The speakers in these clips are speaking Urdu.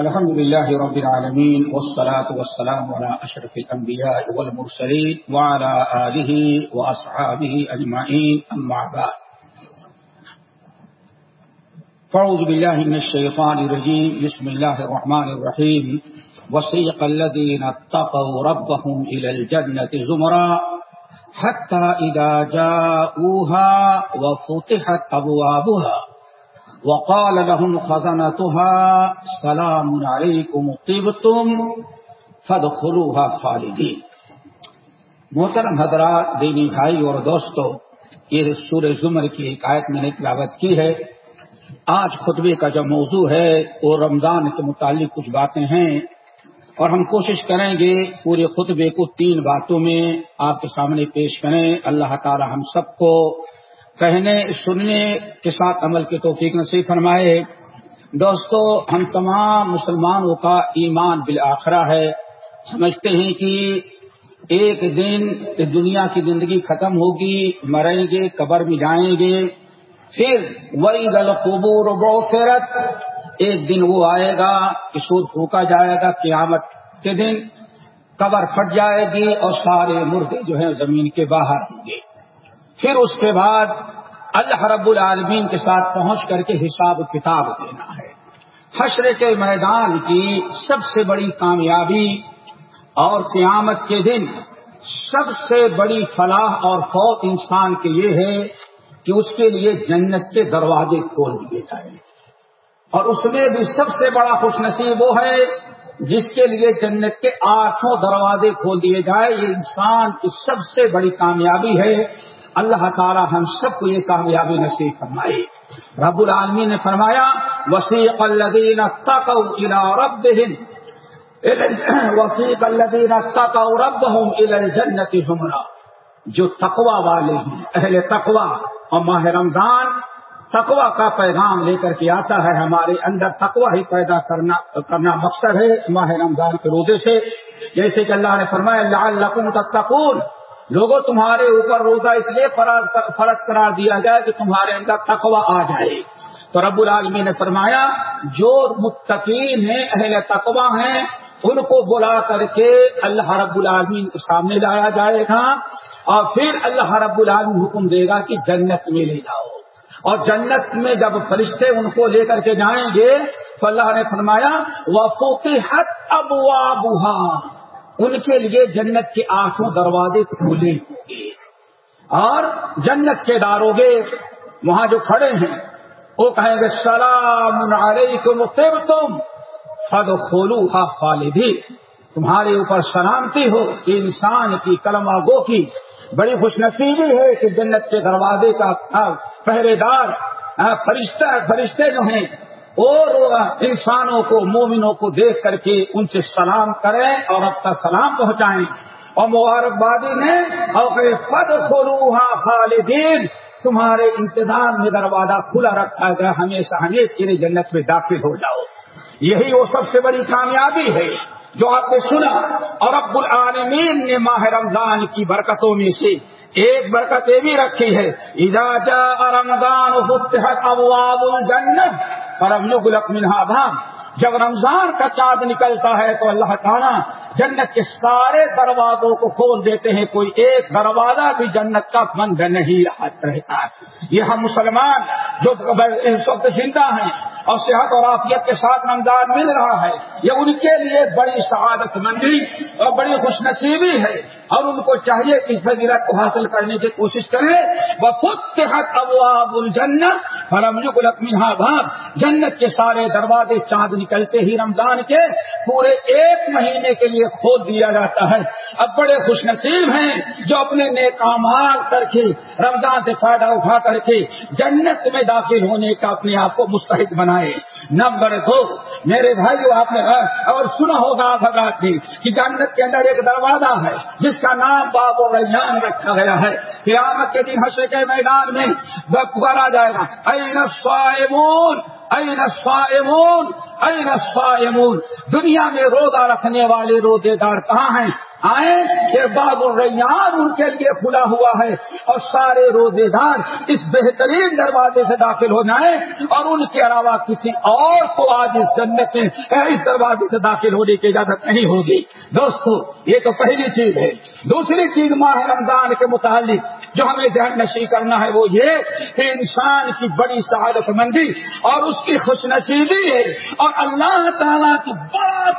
الحمد لله رب العالمين، والصلاة والسلام على أشرف الأنبياء والمرسلين وعلى آله وأصحابه أجمعين، أما بعد. فعوذ بالله من الشيطان الرجيم، بسم الله الرحمن الرحيم. وسيق الذين اتقوا ربهم إلى الجنة زمرا حتى إذا جاءوها وفتحت أبوابها. وقال لهم خزنتها، سلام علیکم طبتم فدخلوها خالدین. محترم حضرات دینی بھائی اور دوستو، یہ سورہ زمر کی ایک آیت میں نے تلاوت کی ہے۔ آج خطبے کا جو موضوع ہے، وہ رمضان کے متعلق کچھ باتیں ہیں۔ اور ہم کوشش کریں گے پورے خطبے کو تین باتوں میں آپ کے سامنے پیش کریں۔ اللہ تعالی ہم سب کو کہنے، سننے کے ساتھ عمل کی توفیق نصیب فرمائے۔ دوستو، ہم تمام مسلمانوں کا ایمان بالآخرہ ہے۔ سمجھتے ہیں کہ ایک دن دنیا کی زندگی ختم ہوگی، مریں گے، قبر میں جائیں گے۔ پھر وہی گل قبور بوفیرت ایک دن وہ آئے گا کہ سور پھونکا جائے گا، قیامت کے دن قبر پھٹ جائے گی اور سارے مردے جو ہیں زمین کے باہر ہوں گے۔ پھر اس کے بعد اللہ رب العالمین کے ساتھ پہنچ کر کے حساب کتاب دینا ہے۔ حشر کے میدان کی سب سے بڑی کامیابی اور قیامت کے دن سب سے بڑی فلاح اور فوت انسان کے یہ ہے کہ اس کے لیے جنت کے دروازے کھول دیے جائیں۔ اور اس میں بھی سب سے بڑا خوش نصیب وہ ہے جس کے لیے جنت کے آٹھوں دروازے کھول دیے جائے یہ انسان کی سب سے بڑی کامیابی ہے۔ اللہ تعالی ہم سب کو یہ کامیابی نصیب فرمائے رب العالمین نے فرمایا، وسیق الدین رب وسیق الدین رب ہوں جنتی ہمرا جو تقوا والے ہیں، اہل تقوا اور ماہ رمضان تقوا کا پیغام لے کر کے آتا ہے۔ ہمارے اندر تقوا ہی پیدا کرنا کرنا مقصد ہے ماہ رمضان کے روزے سے۔ جیسے کہ اللہ نے فرمایا اللہ تتقون۔ لوگوں تمہارے اوپر روزہ اس لیے فرض قرار دیا گیا کہ تمہارے اندر تقوی آ جائے۔ تو رب العالمی نے فرمایا، جو متقین ہیں، اہل تقوی ہیں، ان کو بلا کر کے اللہ رب العالمین کے سامنے لایا جائے گا۔ اور پھر اللہ رب العالمین حکم دے گا کہ جنت میں لے جاؤ۔ اور جنت میں جب فرشتے ان کو لے کر کے جائیں گے، تو اللہ نے فرمایا وفو کی حد اب ان کے لیے جنت کے آٹھوں دروازے کھولے ہوں گے۔ اور جنت کے داروگے وہاں جو کھڑے ہیں، وہ کہیں گے، سلام علیکم تم فد خولو ہا خالدی تمہارے اوپر سلامتی ہو کہ انسان کی کلمہ گو کی۔ بڑی خوش نصیبی ہے کہ جنت کے دروازے کا پہرے دار فرشتہ، فرشتے جو ہیں اور انسانوں کو، مومنوں کو دیکھ کر کے ان سے سلام کریں اور اب کا سلام پہنچائیں۔ اور مبارکبادی نے اور فد خلوحا خالدین، تمہارے انتظام میں دروازہ کھلا رکھا گیا ہمیشہ ہمیشہ جنت میں داخل ہو جاؤ۔ یہی وہ سب سے بڑی کامیابی ہے جو آپ نے سنا۔ اور اب العالمین نے ماہ رمضان کی برکتوں میں سے ایک برکت یہ بھی رکھی ہے۔ اجاجا رمضان ابواب الجنت فرم گلک منہا دھام جب رمضان کا چاند نکلتا ہے تو اللہ تعالیٰ جنت کے سارے دروازوں کو کھول دیتے ہیں، کوئی ایک دروازہ بھی جنت کا بند نہیں رہتا۔ یہ ہم مسلمان جو اس وقت زندہ ہیں اور صحت اور عافیت کے ساتھ رمضان مل رہا ہے، یہ ان کے لیے بڑی سعادت مندی اور بڑی خوش نصیبی ہے۔ اور ان کو چاہیے کہ فضیرت کو حاصل کرنے کی کوشش کرے وہ خود صحت ابواب الجنت فرمج الکمہ بھاب جنت کے سارے دروازے چاند نکلتے ہی رمضان کے پورے ایک مہینے کے لیے کھول دیا جاتا ہے۔ اب بڑے خوش نصیب ہیں جو اپنے نیکامال کر کے، رمضان سے فائدہ اٹھا کر کے جنت میں داخل ہونے کا اپنے آپ کو مستحق بنا نمبر دو، میرے بھائی آپ نے اور سنا ہوگا آپ حضرات نے کہ جنت کے اندر ایک دروازہ ہے، جس کا نام باب و ریان رکھا گیا ہے۔ قیامت کے دن حشر کے میدان میں پکارا جائے گا۔ این الصائمون این الصائمون این الصائمون دنیا میں روزہ رکھنے والے روزے دار کہاں ہیں؟ آئے پھر باب الریان ان کے لیے کھلا ہوا ہے اور سارے روزے دار اس بہترین دروازے سے داخل ہو جائیں اور ان کے علاوہ کسی اور کو آج اس جنت میں اس دروازے سے داخل ہونے کی اجازت نہیں ہوگی۔ دوستو، یہ تو پہلی چیز ہے۔ دوسری چیز ماہ رمضان کے متعلق جو ہمیں ذہن نشی کرنا ہے وہ یہ کہ انسان کی بڑی سعادت مندی اور اس کی خوش نصیبی ہے اور اللہ تعالیٰ کی بڑا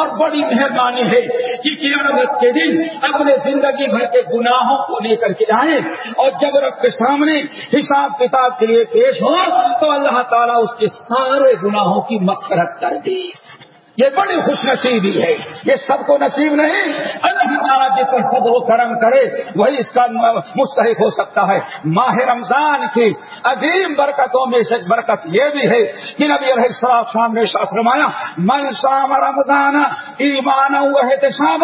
اور بڑی مہربانی ہے کہ قیامت کے دن اپنے زندگی بھر کے گناہوں کو لے کر کے جائیں اور جب رب کے سامنے حساب کتاب کے لیے پیش ہو تو اللہ تعالیٰ اس کے سارے گناہوں کی مقصرت کر دی یہ بڑی خوش نصیبی ہے۔ یہ سب کو نصیب نہیں۔ اللہ تعالیٰ جس پر فضل و کرم کرے، وہی اس کا مستحق ہو سکتا ہے۔ ماہ رمضان کی عظیم برکتوں میں سے برکت یہ بھی ہے کہ نبی علیہ السلام سامنے شاہ فرمایا، من شام رمضان ایمان احتساب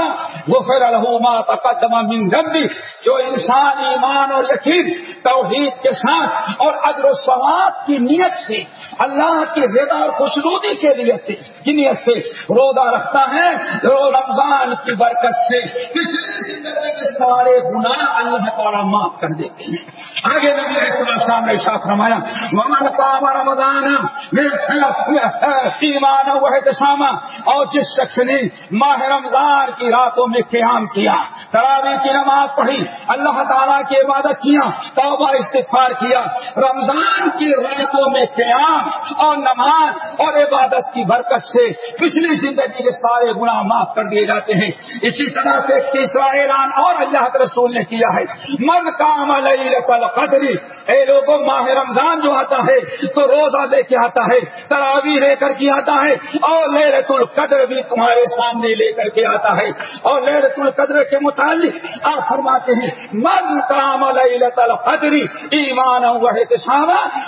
وہ پھر الحما تقدم من ذنبی. جو انسان ایمان اور یقین، توحید کے ساتھ اور ادر و ثواب کی نیت سے، اللہ کی رضا اور خوشنودی کے لیے کی نیت سے روزہ رکھتا ہے۔ رو رمضان کی برکت سے کسی سے کے سارے گناہ اللہ تعالیٰ معاف کر دیتے ہیں۔ آگے نبی السلام نے شاخ رمایا ممن کام رمضان ایمان احتسامہ اور جس شخص نے ماہ رمضان کی راتوں میں قیام کیا تراوی کی نماز پڑھی، اللہ تعالیٰ کی عبادت کیا، توبہ استغفار کیا، رمضان کی راتوں میں قیام اور نماز اور عبادت کی برکت سے پچھلی زندگی کے سارے گناہ معاف کر دیے جاتے ہیں۔ اسی طرح سے تیسرا اعلان اور اللہ کے رسول نے کیا ہے۔ من کام قدری اے لوگوں ماہ رمضان جو آتا ہے تو روزہ لے کے آتا ہے تراوی لے کر کے آتا ہے، اور لہرت القدر بھی تمہارے سامنے لے کر کے آتا ہے۔ اور لہرت القدر کے متعلق آپ فرماتے ہیں، من کام قدری ایمان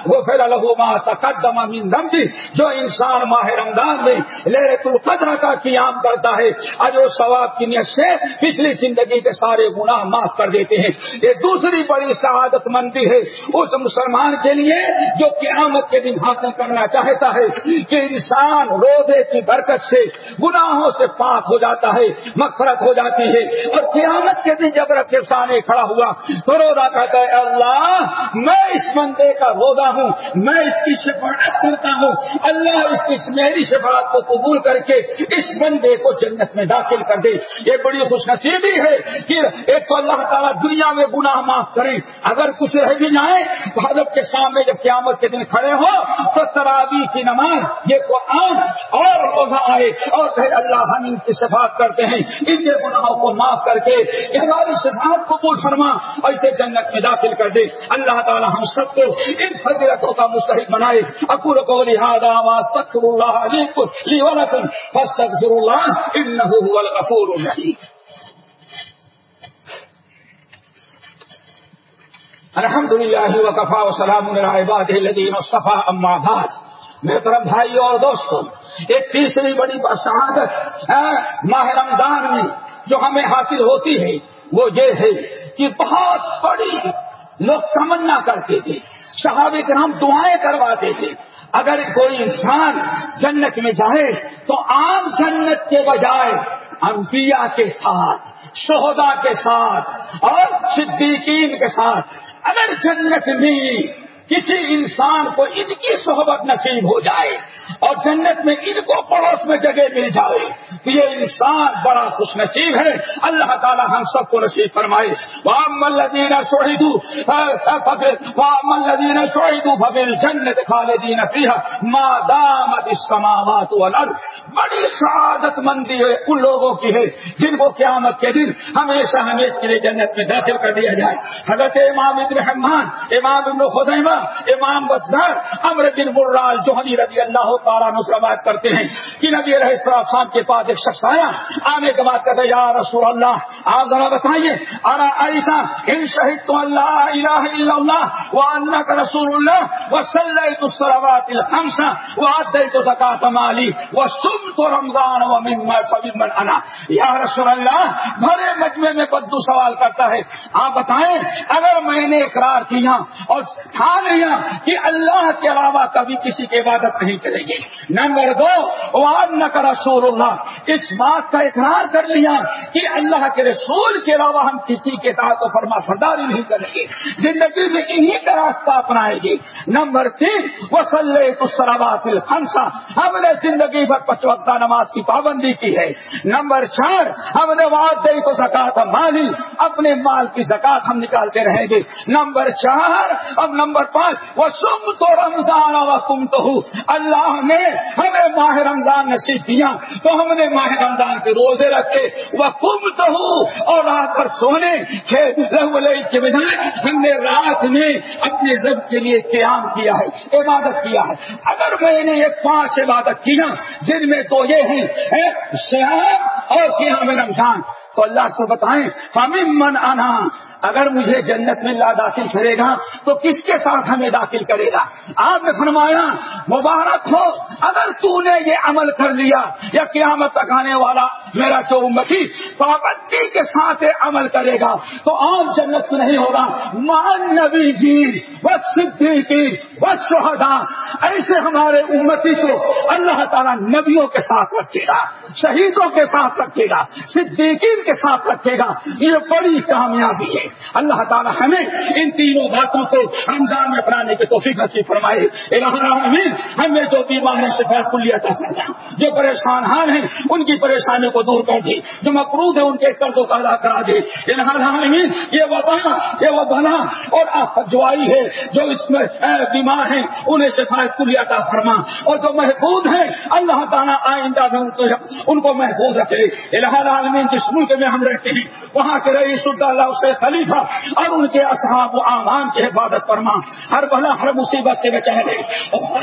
وہ پھر الحما تقدم من دمبی جو انسان ماہ رمضان میں لہرت القدر کا قیام کرتا ہے اج و ثواب کی نیت سے پچھلی زندگی کے سارے گناہ معاف کر دیتے ہیں۔ یہ دوسری بڑی سعادت مندی ہے اس مسلمان کے لیے جو قیامت کے دن حاصل کرنا چاہتا ہے کہ انسان روزے کی برکت سے گناہوں سے پاک ہو جاتا ہے، مغفرت ہو جاتی ہے۔ اور قیامت کے دن جب رب کے سامنے کھڑا ہوا تو روزہ کہتا ہے، اللہ، میں اس بندے کا روزہ ہوں، میں اس کی شفاعت کرتا ہوں۔ اللہ، اس کی میری شفاعت کو قبول کر کے اس بندے کو جنت میں داخل کر دے۔ یہ بڑی خوش نصیبی ہے کہ ایک تو اللہ تعالیٰ دنیا میں گناہ معاف کرے۔ اگر کچھ رہ بھی جائے تو حضرت کے سامنے جب قیامت کے دن کھڑے ہو تو ترابی کی نماز، یہ قرآن اور روزہ آئے اور کہ اللہ ہم ان کی صفات کرتے ہیں۔ ان کے گناہوں کو معاف کر کے ہماری صفات کو بول فرما اور اسے جنت میں داخل کر دے۔ اللہ تعالیٰ ہم سب کو ان فضیلتوں کا مستحق بنائے۔ اکور کو لہٰذا سخر اللہ علیہ ولكم فاستغفروا الله انه هو الغفور الرحيم الحمد للہ وقفا وسلام عباد الدین مصطفیٰ اما بعد. محترم بھائی اور دوستوں ایک تیسری بڑی شہادت ماہ رمضان میں جو ہمیں حاصل ہوتی ہے، وہ یہ ہے کہ بہت بڑی لوگ تمنا کرتے تھے، صحابہ کرام دعائیں کرواتے تھے۔ اگر کوئی انسان جنت میں جائے، تو عام جنت کے بجائے انبیاء کے ساتھ شہدا کے ساتھ اور صدیقین کے ساتھ۔ اگر جنت میں کسی انسان کو ان کی صحبت نصیب ہو جائے اور جنت میں ان کو پڑوس میں جگہ مل جائے تو یہ انسان بڑا خوش نصیب ہے۔ اللہ تعالی ہم سب کو نصیب فرمائے۔ ملدین شہیدو ملدین شہیدو بھگل جنت خالدین فیہ ما دامت السماوات والارض بڑی سعادت مندی ہے، ان لوگوں کی ہے جن کو قیامت کے دن ہمیشہ ہمیشہ کے لیے جنت میں داخل کر دیا جائے۔ حضرت امام ابن حمان، امام ابن خدیمہ امام بزار امر بن مرال جوہنی رضی اللہ تعالیٰ نسرباد کرتے ہیں کہ نبی رہ شام کے پاس ایک شخص آیا آنے کے بعد کہتے یا رسول اللہ، آپ ذرا بتائیے، ارا ایسا ان شہید تو اللہ الہ الا اللہ وہ اللہ کا رسول اللہ وہ صلیت السلوات الخمسہ وہ ادیت زکات مالی وہ سم تو رمضان و مما فمن انا. یا رسول اللہ بڑے مجمع میں بدو سوال کرتا ہے، آپ بتائیں، اگر میں نے اقرار کیا اور ٹھان لیا کہ اللہ کے علاوہ کبھی کسی کی عبادت نہیں کرے گے نمبر دو وان کا رسول اللہ اس بات کا اقرار کر لیا کہ اللہ کے رسول کے علاوہ ہم کسی کے تحت فرما فرداری نہیں کریں گے۔ زندگی میں انہیں کا راستہ اپنائے گی نمبر تین وسلے کسرابات خنسا ہم نے زندگی بھر پچوکتا نماز کی پابندی کی ہے۔ نمبر چار، ہم نے وعدے کو زکات مالی اپنے مال کی زکات ہم نکالتے رہیں گے۔ نمبر چار، اب نمبر پانچ وہ سم تو رمضان و تم تو اللہ نے ہمیں ماہ رمضان نصیب دیا تو ہم نے ماہ رمضان کے روزے رکھے۔ وہ کم تو اور رات پر سونے کے بجائے ہم نے رات میں اپنے رب کے لیے قیام کیا ہے، عبادت کیا ہے۔ اگر میں نے یہ پانچ عبادت کیا جن میں تو یہ ہیں شہر اور قیام رمضان۔ تو اللہ سے بتائیں ہمیں من آنا اگر مجھے جنت میں اللہ داخل کرے گا تو کس کے ساتھ ہمیں داخل کرے گا؟ آپ نے فرمایا، مبارک ہو اگر تو نے یہ عمل کر لیا، یا قیامت تک آنے والا میرا جو پابندی کے ساتھ عمل کرے گا، تو عام جنت میں نہیں ہوگا۔ مان نبی جی بس صدیقی بس شہدا ایسے ہمارے امتی کو اللہ تعالیٰ نبیوں کے ساتھ رکھے گا، شہیدوں کے ساتھ رکھے گا، صدیقین کے ساتھ رکھے گا، یہ بڑی کامیابی ہے۔ اللہ تعالیٰ ہمیں ان تینوں باتوں کو رمضان میں اپنانے کے توفیق نصیب فرمائے۔ ہمیں جو بیمار ہیں، شفا کلیہ فرما جو پریشان حال ہیں، ان کی پریشانی کو دور کر دے۔ جو مقروض ہے ان کے قرضوں کا ادا کرا دے۔ العالمین یہ وبا، یہ وبنا اور جوائی ہے، جو اس میں بیمار ہیں انہیں شفا کلیہ کا فرما۔ اور جو محفوظ ہیں، اللہ تعالیٰ آئندہ میں ان کو ان کو محفوظ رکھے۔ العالمین، جس ملک میں ہم رہتے ہیں، وہاں کے رئیس اللہ سے خلیفہ اور ان کے اصحاب و اعوان کی حفاظت فرما۔ ہر بلا ہر مصیبت سے بچا دے اور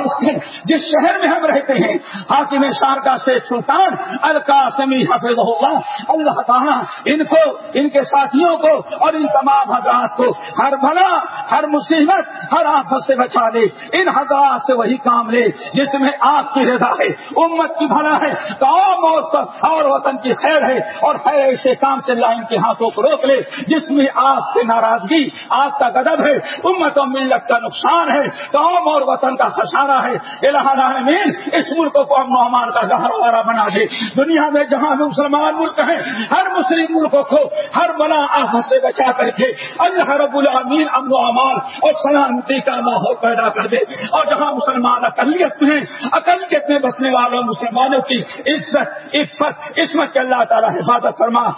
جس شہر میں ہم رہتے ہیں، حاکم شارکا سے سلطان القاسمی حفظ اللہ اللہ تعالیٰ ان کو، ان کے ساتھیوں کو اور ان تمام حضرات کو ہر بھلا، ہر مصیبت، ہر آفت سے بچا دے ان حضرات سے وہی کام لے، جس میں آپ کی رضا ہے، امت کی بھلا ہے قوم اور وطن کی خیر ہے، اور خیر ایسے کام سے اللہ ان کے ہاتھوں کو روک لے، جس میں آپ سے ناراضگی، آپ کا گدب ہے، امت و ملت کا نقصان ہے قوم اور وطن کا خسارہ ہے۔ العالمین، اس ملک کو امن و امان کا گہروارہ بنا دے۔ دنیا میں جہاں مسلمان ملک ہیں، ہر مسلم ملکوں کو ہر بلا آفت سے بچا کر کے اللہ رب العالمین امن و امان اور سلامتی کا ماحول پیدا پیدا کر دے اور جہاں مسلمان اقلیت میں اقلیت میں بسنے والوں، مسلمانوں کی عزت، عفت، عصمت کے اللہ تعالیٰ حفاظت فرما۔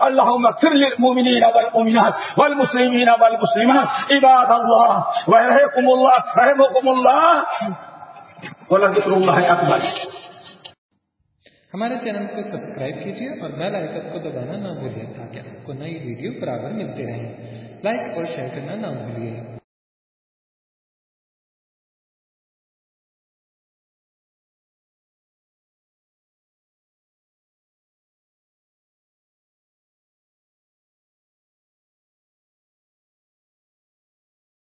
اللہ للمؤمنين والمؤمنات والمسلمين والمسلمات۔ عباد الله ورحمكم الله رحمكم الله ولذكر الله أكبر۔ ہمارے چینل کو سبسکرائب کیجیے اور بیل آئکن کو دبانا نہ بھولیے تاکہ آپ کو نئی ویڈیو برابر ملتے رہیں لائک اور شیئر کرنا نہ بھولیے